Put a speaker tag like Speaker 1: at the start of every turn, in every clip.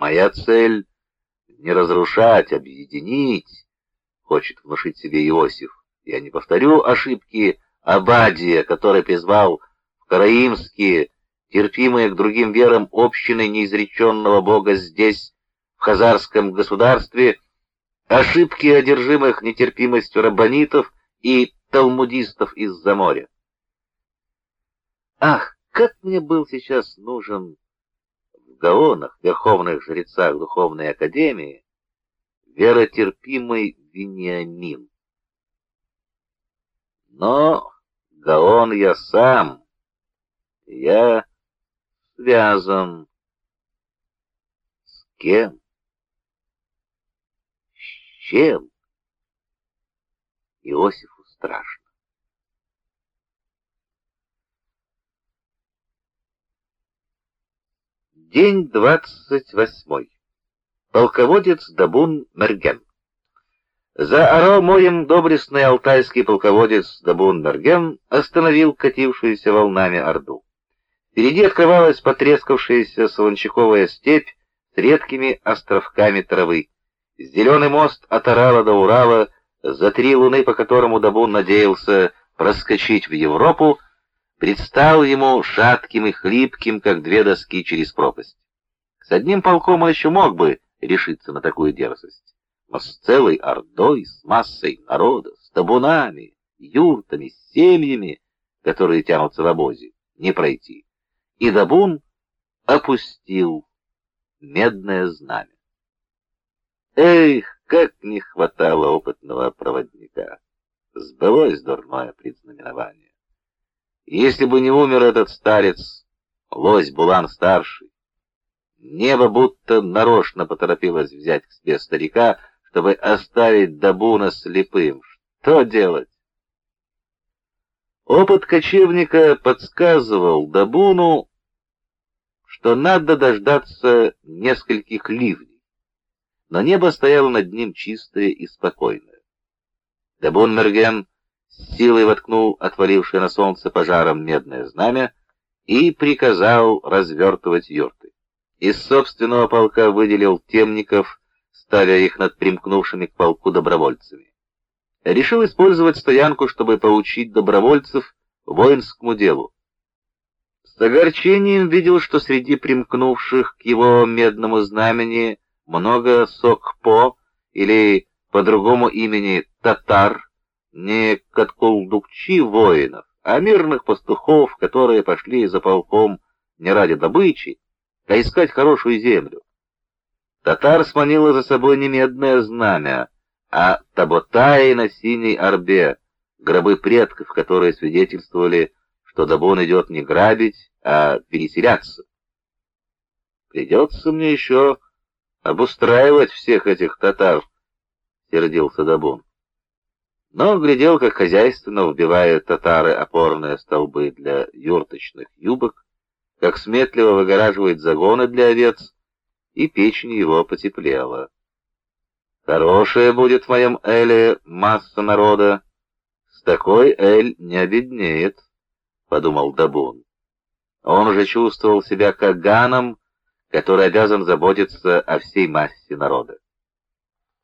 Speaker 1: Моя цель — не разрушать, объединить, хочет внушить себе Иосиф. Я не повторю ошибки Абадия, который призвал в караимские, терпимые к другим верам общины неизреченного Бога здесь, в хазарском государстве, ошибки одержимых нетерпимостью раббанитов и талмудистов из-за моря. Ах, как мне был сейчас нужен Гаонах, верховных жрецах Духовной Академии, веротерпимый Вениамин. Но Гаон я сам, я связан. С кем? С чем? Иосифу страшно. День двадцать восьмой. Полководец Дабун Мерген. За Аро морем доблестный алтайский полководец Дабун Мерген остановил катившуюся волнами Орду. Впереди открывалась потрескавшаяся солончаковая степь с редкими островками травы. Зеленый мост от Орала до Урала, за три луны, по которому Дабун надеялся проскочить в Европу, предстал ему шатким и хлипким, как две доски через пропасть. С одним полком он еще мог бы решиться на такую дерзость, но с целой ордой, с массой народа, с табунами, юртами, с семьями, которые тянутся в обозе, не пройти. И Дабун опустил медное знамя. Эх, как не хватало опытного проводника! Сбылось дурное предзнаменование. Если бы не умер этот старец, лось Булан-старший, небо будто нарочно поторопилось взять к себе старика, чтобы оставить Дабуна слепым. Что делать? Опыт кочевника подсказывал Дабуну, что надо дождаться нескольких ливней, но небо стояло над ним чистое и спокойное. Дабун Мерген силой воткнул отвалившее на солнце пожаром медное знамя и приказал развертывать юрты. Из собственного полка выделил темников, ставя их над примкнувшими к полку добровольцами. Решил использовать стоянку, чтобы поучить добровольцев воинскому делу. С огорчением видел, что среди примкнувших к его медному знамени много сокпо или по другому имени татар, не каткулдукчи воинов, а мирных пастухов, которые пошли за полком не ради добычи, а искать хорошую землю. Татар сманила за собой не медное знамя, а таботаи на синей орбе, гробы предков, которые свидетельствовали, что Дабон идет не грабить, а переселяться. Придется мне еще обустраивать всех этих татар, — сердился Дабон но глядел, как хозяйственно вбивают татары опорные столбы для юрточных юбок, как сметливо выгораживает загоны для овец, и печень его потеплела. Хорошая будет в моем Эле масса народа. С такой Эль не обеднеет, — подумал Дабун. Он уже чувствовал себя каганом, который обязан заботиться о всей массе народа.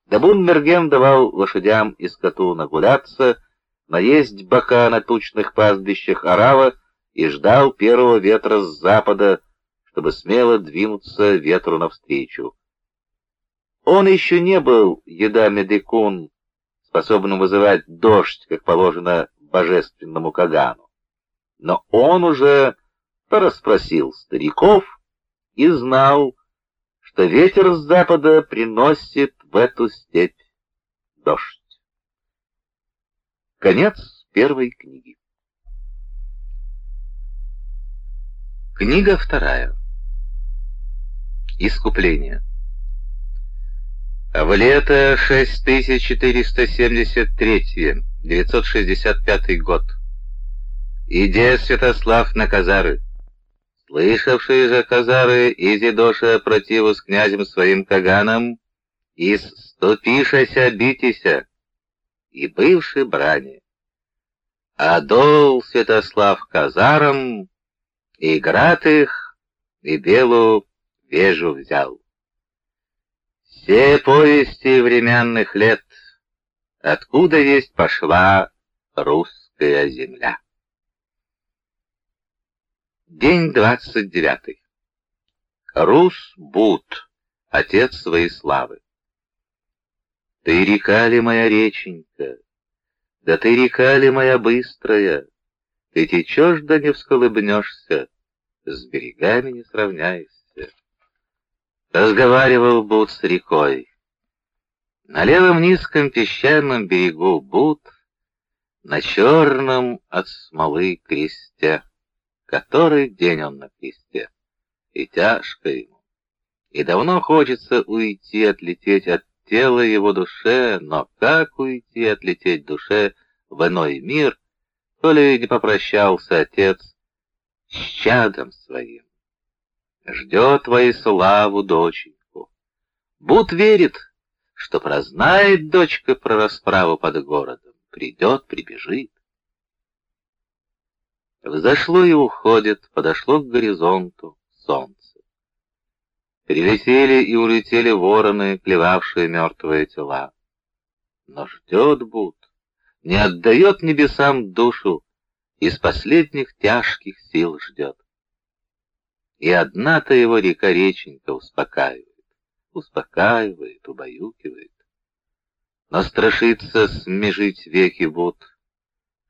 Speaker 1: Дабун Мерген давал лошадям и скоту нагуляться, наесть бока на тучных пастбищах Арава и ждал первого ветра с запада, чтобы смело двинуться ветру навстречу. Он еще не был еда Медикун, способным вызывать дождь, как положено божественному Кагану. Но он уже порасспросил стариков и знал, что ветер с запада приносит в эту степь дождь. Конец первой книги. Книга вторая. Искупление. В лето 6473, 965 год. Иде, Святослав, на Казары. Слышавшие же Казары Изидоша противу с князем своим Каганом, и ступишася битися, и бывший брани. Адол Святослав казаром, и град их, и белую вежу взял. Все повести временных лет, откуда есть пошла русская земля. День двадцать девятый. Рус Бут, отец своей славы. Ты река ли моя реченька, да ты река ли моя быстрая, Ты течешь да не всколыбнешься, с берегами не сравняешься. Разговаривал Бут с рекой. На левом низком песчаном берегу Бут, На черном от смолы кресте, Который день он на кресте, и тяжко ему, и давно хочется уйти, отлететь от тело его душе, но как уйти, отлететь душе в иной мир, то ли не попрощался отец с чадом своим. Ждет твою славу, доченьку. Буд верит, что прознает дочка про расправу под городом, придет, прибежит. Взошло и уходит, подошло к горизонту солнце. Прилетели и улетели вороны, клевавшие мертвые тела. Но ждет Буд, не отдает небесам душу, из последних тяжких сил ждет. И одна-то его река-реченька успокаивает, успокаивает, убаюкивает. Но страшится смежить веки Буд,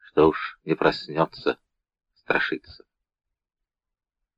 Speaker 1: что уж не проснется, страшится.